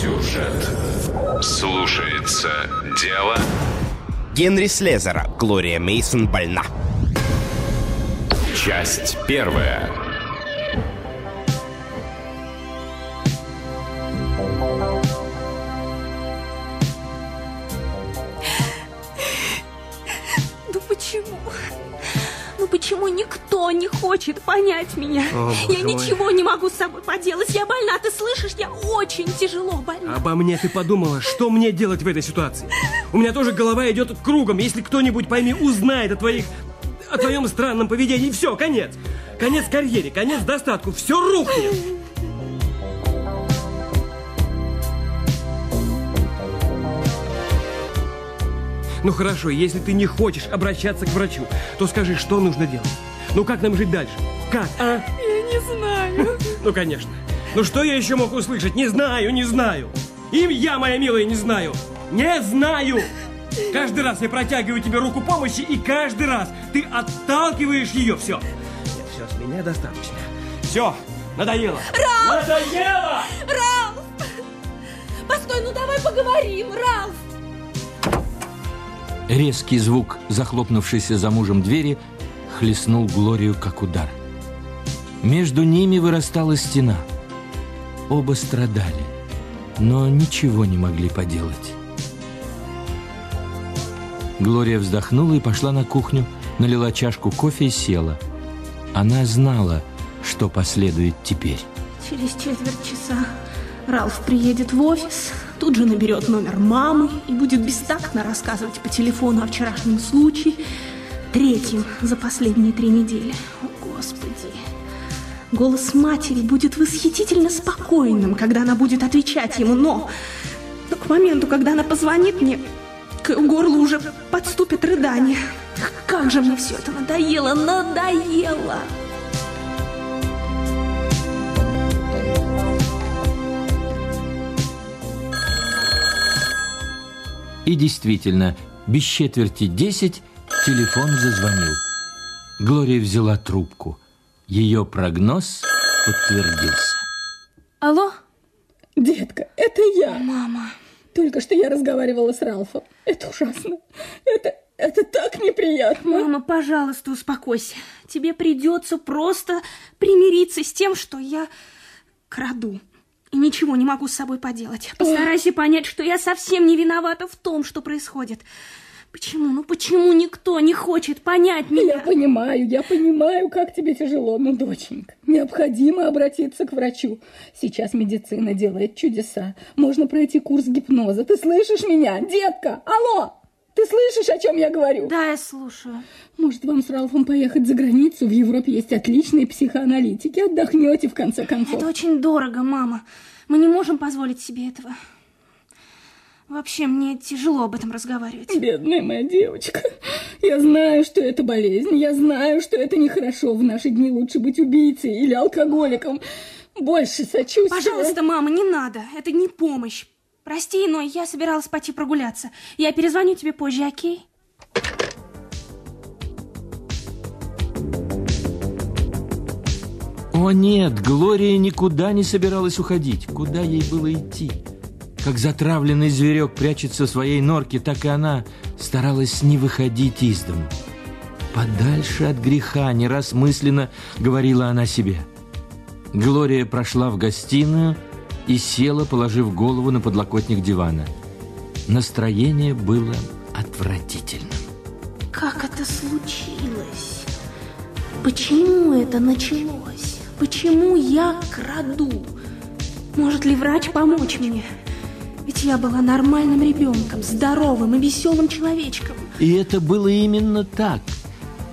Сюжет. Слушается дело. Генри Слезера. Глория Мейсон больна. Часть первая. Хочет понять меня? О, я мой. ничего не могу с собой поделать. Я больна, ты слышишь? Я очень тяжело больна. Обо мне ты подумала, что мне делать в этой ситуации? У меня тоже голова идет кругом. Если кто-нибудь, пойми, узнает о твоих... о твоем странном поведении, все, конец. Конец карьере, конец достатку, все рухнет. Ну хорошо, если ты не хочешь обращаться к врачу, то скажи, что нужно делать? Ну как нам жить дальше? Как, а? Я не знаю. Ну, конечно. Ну, что я еще мог услышать? Не знаю, не знаю. И я, моя милая, не знаю. Не знаю. Каждый раз я протягиваю тебе руку помощи, и каждый раз ты отталкиваешь ее. Все. Нет, все, с меня достаточно. Все, надоело. Ралф! Надоело! Ралф! Постой, ну давай поговорим, Ралф! Резкий звук захлопнувшейся за мужем двери хлестнул Глорию как удар. Между ними вырастала стена. Оба страдали, но ничего не могли поделать. Глория вздохнула и пошла на кухню, налила чашку кофе и села. Она знала, что последует теперь. Через четверть часа Ралф приедет в офис, тут же наберет номер мамы и будет бестактно рассказывать по телефону о вчерашнем случае, третьем за последние три недели. О, Господи! Голос матери будет восхитительно спокойным, когда она будет отвечать ему, но, но к моменту, когда она позвонит мне, к горлу уже подступит рыдание. Как же мне все это надоело, надоело! И действительно, без четверти десять телефон зазвонил. Глория взяла трубку. Ее прогноз подтвердился. Алло? Детка, это я. Мама. Только что я разговаривала с Ралфом. Это ужасно. Это, это так неприятно. Мама, пожалуйста, успокойся. Тебе придется просто примириться с тем, что я краду. И ничего не могу с собой поделать. Постарайся понять, что я совсем не виновата в том, что происходит. Почему? Ну почему никто не хочет понять меня? Я понимаю, я понимаю, как тебе тяжело, но, доченька, необходимо обратиться к врачу. Сейчас медицина делает чудеса. Можно пройти курс гипноза. Ты слышишь меня, детка? Алло! Ты слышишь, о чем я говорю? Да, я слушаю. Может, вам с Ралфом поехать за границу? В Европе есть отличные психоаналитики. Отдохнете, в конце концов. Это очень дорого, мама. Мы не можем позволить себе этого. Вообще, мне тяжело об этом разговаривать. Бедная моя девочка. Я знаю, что это болезнь. Я знаю, что это нехорошо. В наши дни лучше быть убийцей или алкоголиком. Больше сочувствия. Пожалуйста, мама, не надо. Это не помощь. Прости, но я собиралась пойти прогуляться. Я перезвоню тебе позже, окей? О нет, Глория никуда не собиралась уходить. Куда ей было идти? Как затравленный зверек прячется в своей норке, так и она старалась не выходить из дому. Подальше от греха, не раз мысленно говорила она себе. Глория прошла в гостиную и села, положив голову на подлокотник дивана. Настроение было отвратительным. Как это случилось? Почему это началось? Почему я краду? Может ли врач помочь мне? Ведь я была нормальным ребенком, здоровым и веселым человечком. И это было именно так.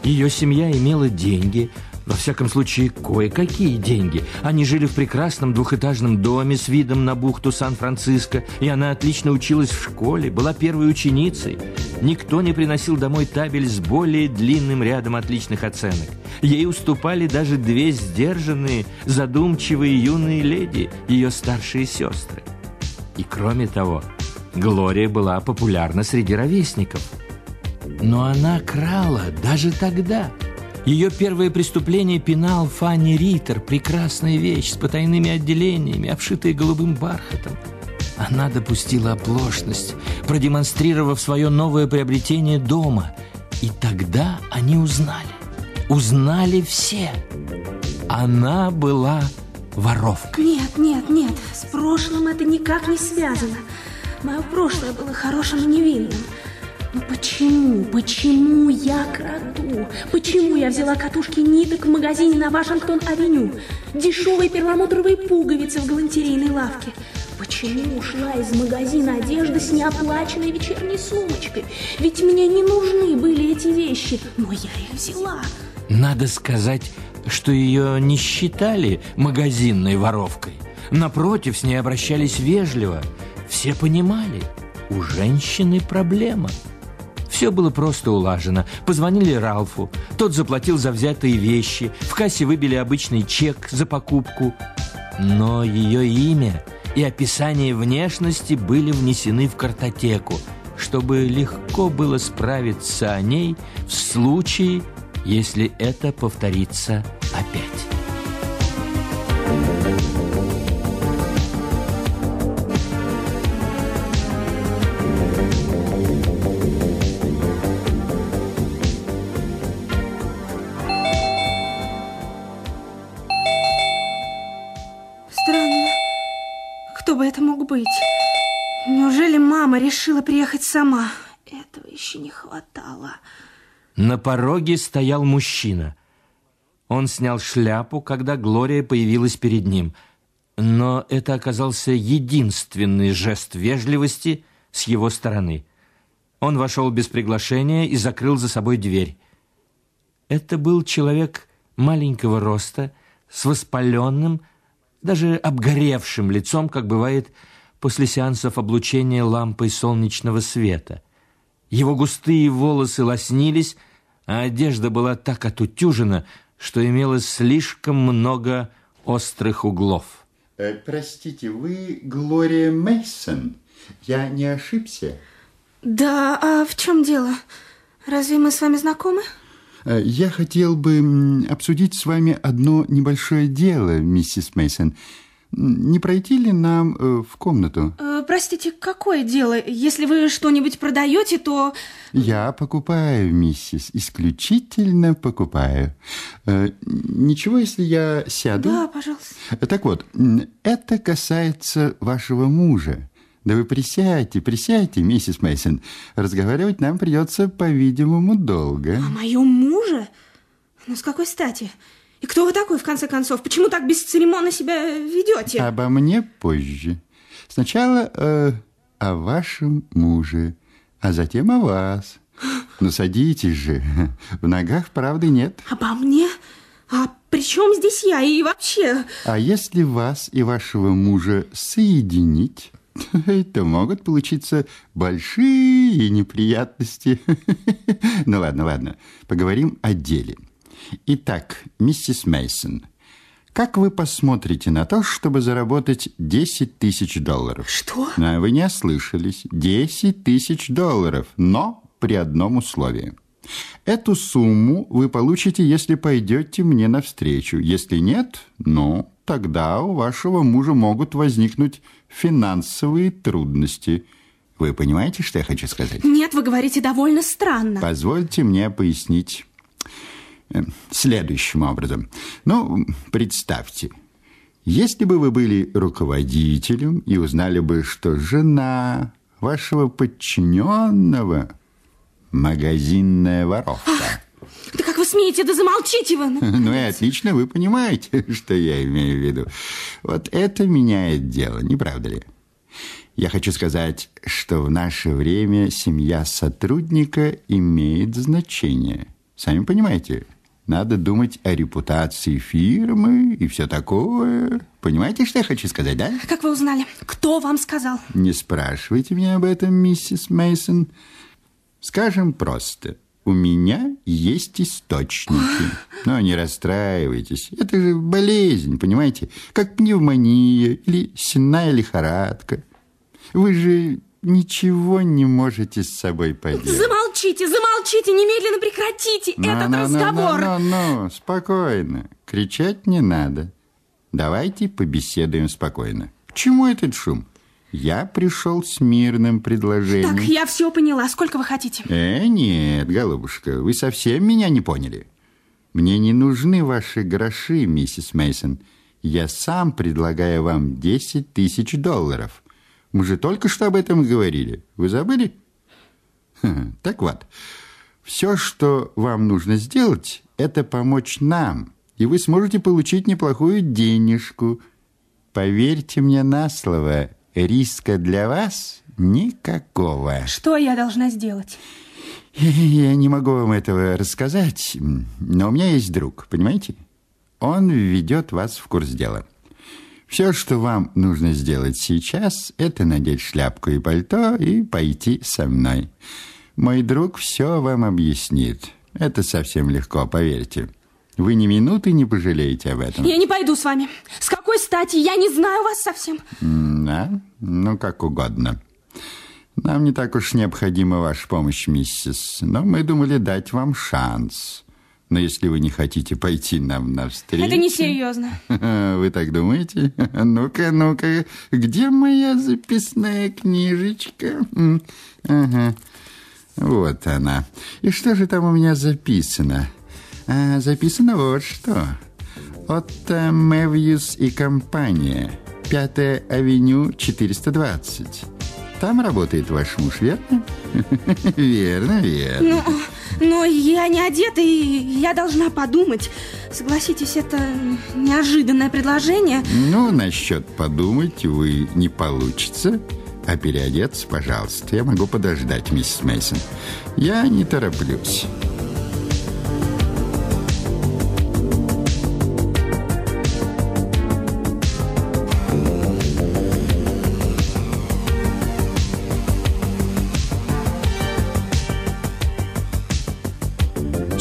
Ее семья имела деньги, во всяком случае, кое-какие деньги. Они жили в прекрасном двухэтажном доме с видом на бухту Сан-Франциско, и она отлично училась в школе, была первой ученицей. Никто не приносил домой табель с более длинным рядом отличных оценок. Ей уступали даже две сдержанные, задумчивые юные леди, ее старшие сестры. И кроме того, Глория была популярна среди ровесников. Но она крала даже тогда. Ее первое преступление пенал Фанни Риттер. Прекрасная вещь с потайными отделениями, обшитая голубым бархатом. Она допустила оплошность, продемонстрировав свое новое приобретение дома. И тогда они узнали. Узнали все. Она была воровкой. Нет, нет, нет, с прошлым это никак не связано. Мое прошлое было хорошим и невинным. Но почему, почему я краду? Почему я взяла катушки ниток в магазине на Вашингтон-авеню? Дешевые перламутровые пуговицы в галантерейной лавке? Почему ушла из магазина одежды с неоплаченной вечерней сумочкой? Ведь мне не нужны были эти вещи, но я их взяла. Надо сказать, что ее не считали магазинной воровкой. Напротив, с ней обращались вежливо. Все понимали, у женщины проблема. Все было просто улажено. Позвонили Ралфу. Тот заплатил за взятые вещи. В кассе выбили обычный чек за покупку. Но ее имя и описание внешности были внесены в картотеку, чтобы легко было справиться о ней в случае, если это повторится быть? Неужели мама решила приехать сама? Этого еще не хватало. На пороге стоял мужчина. Он снял шляпу, когда Глория появилась перед ним. Но это оказался единственный жест вежливости с его стороны. Он вошел без приглашения и закрыл за собой дверь. Это был человек маленького роста, с воспаленным, даже обгоревшим лицом, как бывает после сеансов облучения лампой солнечного света. Его густые волосы лоснились, а одежда была так отутюжена, что имела слишком много острых углов. Э, простите, вы Глория Мейсон? Я не ошибся? Да, а в чем дело? Разве мы с вами знакомы? Э, Я хотел бы обсудить с вами одно небольшое дело, миссис Мейсон. Не пройти ли нам э, в комнату? Э, простите, какое дело? Если вы что-нибудь продаете, то... Я покупаю, миссис, исключительно покупаю. Э, Ничего, если я сяду? Да, пожалуйста. Так вот, это касается вашего мужа. Да вы присядьте, присядьте, миссис Мейсон. Разговаривать нам придется, по-видимому, долго. О моем муже? Ну, с какой стати? И кто вы такой, в конце концов? Почему так бесцеремонно себя ведете? Обо мне позже. Сначала э, о вашем муже, а затем о вас. Ну, садитесь же. В ногах правды нет. Обо мне? А при чем здесь я и вообще? А если вас и вашего мужа соединить, то могут получиться большие неприятности. Ну ладно, ладно, поговорим о деле. Итак, миссис Мейсон, как вы посмотрите на то, чтобы заработать 10 тысяч долларов? Что? А, вы не ослышались. 10 тысяч долларов, но при одном условии. Эту сумму вы получите, если пойдете мне навстречу. Если нет, ну, тогда у вашего мужа могут возникнуть финансовые трудности. Вы понимаете, что я хочу сказать? Нет, вы говорите довольно странно. Позвольте мне пояснить следующим образом. Ну, представьте, если бы вы были руководителем и узнали бы, что жена вашего подчиненного магазинная воровка. Да как вы смеете? Да замолчите вы! Ну и отлично, вы понимаете, что я имею в виду. Вот это меняет дело, не правда ли? Я хочу сказать, что в наше время семья сотрудника имеет значение. Сами понимаете, надо думать о репутации фирмы и все такое. Понимаете, что я хочу сказать, да? Как вы узнали? Кто вам сказал? Не спрашивайте меня об этом, миссис Мейсон. Скажем просто, у меня есть источники. Но не расстраивайтесь, это же болезнь, понимаете? Как пневмония или сенная лихорадка. Вы же ничего не можете с собой поделать. Замолчите, замолчите, немедленно прекратите этот Ну, ну, ну, разговор. Ну, ну, ну, спокойно. Кричать не надо. Давайте побеседуем спокойно. К чему этот шум? Я пришел с мирным предложением. Так, я все поняла. Сколько вы хотите? Э, нет, голубушка, вы совсем меня не поняли. Мне не нужны ваши гроши, миссис Мейсон. Я сам предлагаю вам 10 тысяч долларов. Мы же только что об этом говорили. Вы забыли? Хм, так вот, все, что вам нужно сделать, это помочь нам, и вы сможете получить неплохую денежку. Поверьте мне на слово, риска для вас никакого. Что я должна сделать? Я не могу вам этого рассказать, но у меня есть друг, понимаете? Он введет вас в курс дела. Все, что вам нужно сделать сейчас, это надеть шляпку и пальто и пойти со мной. Мой друг все вам объяснит. Это совсем легко, поверьте. Вы ни минуты не пожалеете об этом. Я не пойду с вами. С какой стати? Я не знаю вас совсем. Да? Ну, как угодно. Нам не так уж необходима ваша помощь, миссис, но мы думали дать вам шанс. Но если вы не хотите пойти нам навстречу... Это несерьезно. Вы так думаете? Ну-ка, ну-ка, где моя записная книжечка? Ага, вот она. И что же там у меня записано? А, записано вот что. Отто Мэвьюс и компания. Пятая авеню 420. Там работает ваш муж, верно? Верно, верно. Ну, но я не одета, и я должна подумать. Согласитесь, это неожиданное предложение. Ну, насчет подумать вы не получится. А переодеться, пожалуйста, я могу подождать, миссис Мейсон. Я не тороплюсь.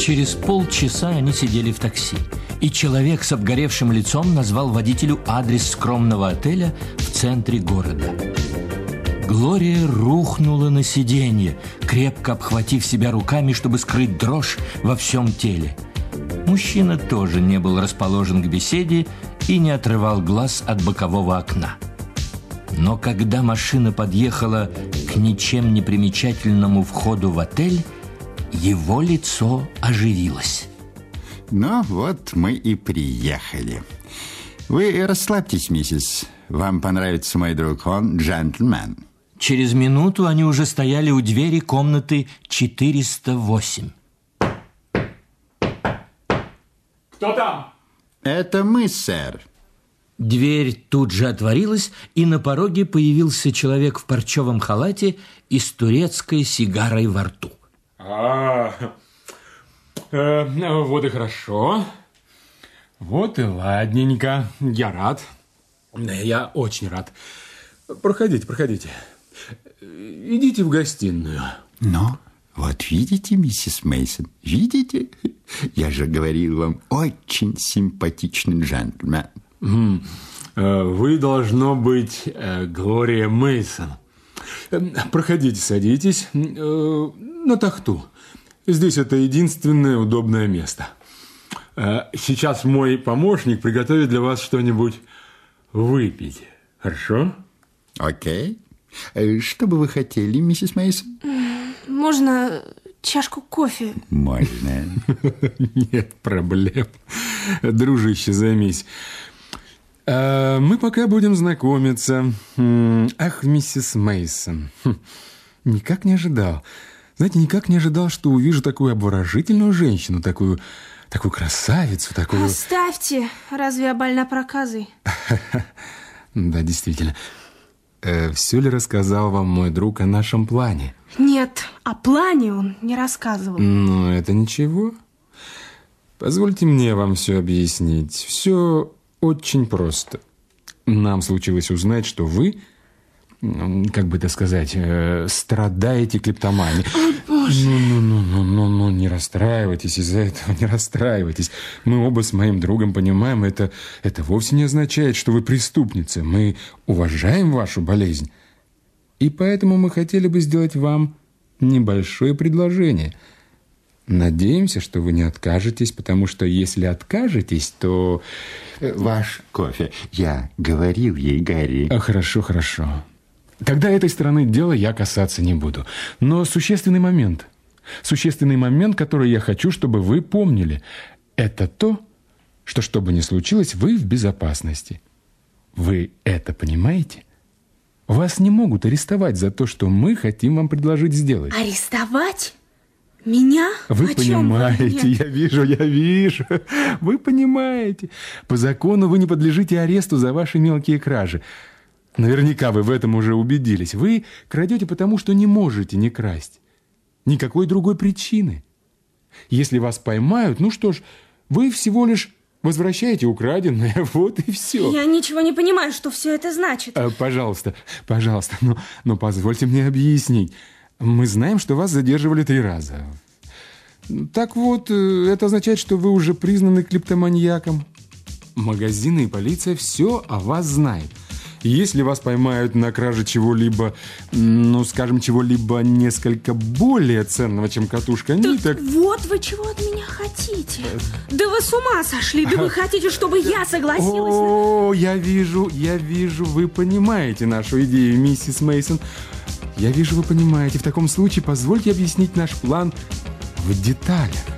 Через полчаса они сидели в такси, и человек с обгоревшим лицом назвал водителю адрес скромного отеля в центре города. Глория рухнула на сиденье, крепко обхватив себя руками, чтобы скрыть дрожь во всем теле. Мужчина тоже не был расположен к беседе и не отрывал глаз от бокового окна. Но когда машина подъехала к ничем не примечательному входу в отель, его лицо оживилось. Ну вот мы и приехали. Вы расслабьтесь, миссис. Вам понравится мой друг, он джентльмен. Через минуту они уже стояли у двери комнаты 408. Кто там? Это мы, сэр. Дверь тут же отворилась, и на пороге появился человек в парчевом халате и с турецкой сигарой во рту. А, э, вот и хорошо. Вот и ладненько. Я рад. Я очень рад. Проходите, проходите. Идите в гостиную. Но вот видите, миссис Мейсон, видите? Я же говорил вам, очень симпатичный джентльмен. Э, Вы должно быть э, Глория Мейсон. Проходите, садитесь э, на тахту. Здесь это единственное удобное место. Э, Сейчас мой помощник приготовит для вас что-нибудь выпить. Хорошо? Окей. Э, Что бы вы хотели, миссис Мейсон? Можно чашку кофе? Можно. Нет проблем. Дружище, займись. Э, Мы пока будем знакомиться. Ах, миссис Мейсон, никак не ожидал. Знаете, никак не ожидал, что увижу такую обворожительную женщину, такую, такую красавицу, такую... Оставьте. Разве я больна проказой? Да, действительно. все ли рассказал вам мой друг о нашем плане? Нет, о плане он не рассказывал. Ну, это ничего. Позвольте мне вам все объяснить. Все очень просто. Нам случилось узнать, что вы, как бы это сказать, э, страдаете клептоманией. Ну, ну, ну, ну, ну, ну, не расстраивайтесь из-за этого, не расстраивайтесь. Мы оба с моим другом понимаем, это, это вовсе не означает, что вы преступница. Мы уважаем вашу болезнь. И поэтому мы хотели бы сделать вам небольшое предложение. Надеемся, что вы не откажетесь, потому что если откажетесь, то... Э, Ваш кофе. Я говорил ей, Гарри. А, хорошо, хорошо. Тогда этой стороны дела я касаться не буду. Но существенный момент, существенный момент, который я хочу, чтобы вы помнили, это то, что, что бы ни случилось, вы в безопасности. Вы это понимаете? Вас не могут арестовать за то, что мы хотим вам предложить сделать. Арестовать? Меня? Вы О понимаете, вы? я вижу, я вижу. Вы понимаете. По закону вы не подлежите аресту за ваши мелкие кражи. Наверняка вы в этом уже убедились. Вы крадете потому, что не можете не красть. Никакой другой причины. Если вас поймают, ну что ж, вы всего лишь возвращаете украденное, вот и все. Я ничего не понимаю, что все это значит. А, Пожалуйста, пожалуйста, но, но позвольте мне объяснить. Мы знаем, что вас задерживали три раза. Так вот, э, это означает, что вы уже признаны клептоманьяком. Магазины и полиция все о вас знают. Если вас поймают на краже чего-либо, ну, скажем, чего-либо несколько более ценного, чем катушка ниток... Вот вы чего от меня хотите. Да вы с ума сошли. Да вы хотите, чтобы я согласилась. О, я вижу, я вижу, вы понимаете нашу идею, миссис Мейсон. Я вижу, вы понимаете. В таком случае позвольте объяснить наш план в деталях.